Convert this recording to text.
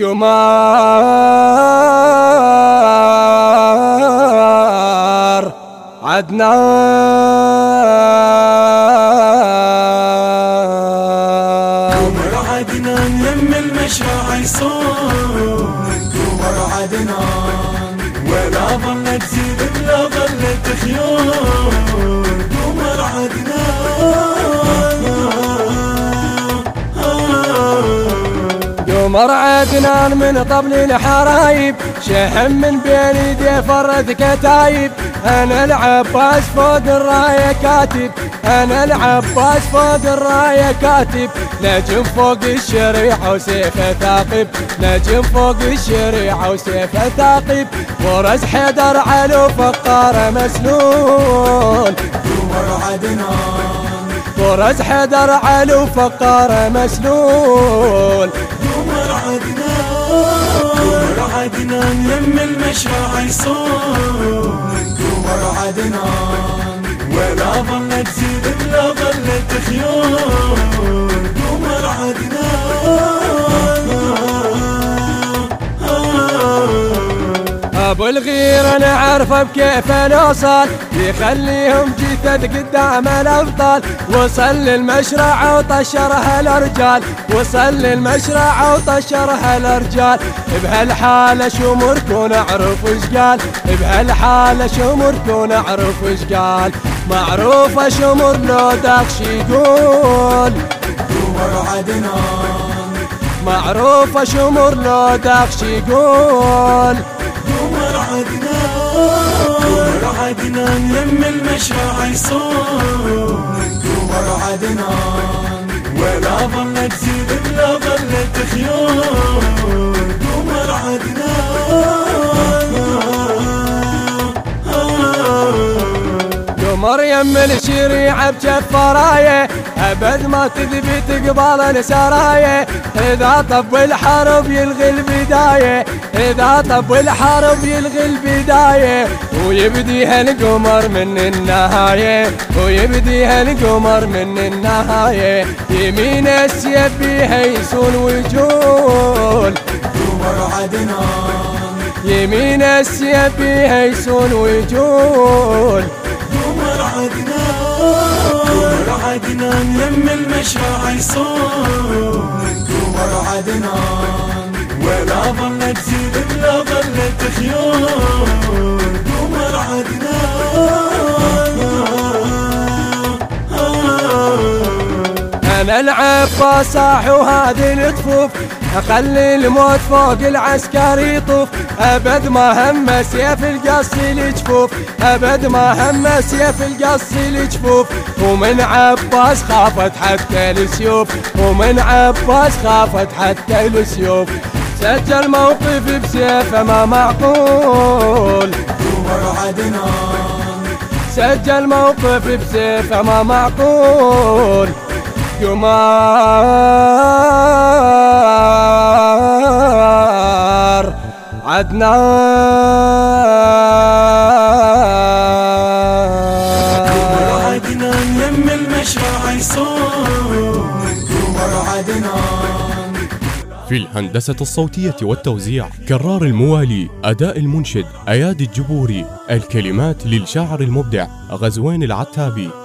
قمار عدنان. قمر عدنان يم المشرع يصون قمر عدنان ولا ظلت تزيد ولا ظلت خيون قمر عدنان. قمر عدنان من طبل الحرايب. شحم من بين يديه فرد كتايب. أنا العباس فوق الراية كاتب. أنا العباس فوق الراية كاتب. نجم فوق الشريعة وسيفه ثاقب. نجم فوق الشريعة وسيفه ثاقب. ورز حيدر علو فقاره مسلول قمر عدنان. ورز حيدر علو فقاره مسلول المشرع يصون قمر عدنان ولا ظلت تزيد ولا ظلت خيون ابو الغير أنا عارفة بكيف نوصل يخليهم جثث قدام الابطال وصل للمشرع وطشرها الرجال وصل للمشرع وطشرها الرجال بهالحالة شمركم أعرف وش قال. بهالحالة شمركم أعرف وش قال. معروفة شمر لو داخش يقول. قمر عدنان معروفة شمر لو داخش يقول. قمر عدنان قمر عدنان يم المشرع يصون قمر عدنان ولا ظلت تزيد ولا ظلت خيون قمر عدنان قمر يم الشريعة بجف راية أبد ما تثبت قبال السراية إذا طب الحرب يلغي البداية. إذا طب الحرب يلغي البداية. ويبديها القمر من النهاية. ويبديها القمر من النهاية. يمين السيف بيها يسون وجول قمر عدنان. يمين السيف بيها يسون وجول عدنان يم المشرع يصون قمر عدنان ولا ظلت تزيد ولا ظلت خيون أنا العباس صاح وهذه الطفوف اخلي الموت فوق العسكر يطوف. أبد ما هم سيف القص الجفوف أبد ما هم سيف القص الجفوف ومن عباس خافت حتى السيوف. ومن عباس خافت حتى السيوف. سجل موقف بسيفه ما معقول. سجل موقف بسيفه ما معقول. قمار قمر عدنان عدنان يم المشرع يصون قمر عدنان في الهندسة الصوتية والتوزيع كرار الموالي أداء المنشد أيادي الجبوري الكلمات للشاعر المبدع غزوين العتابي.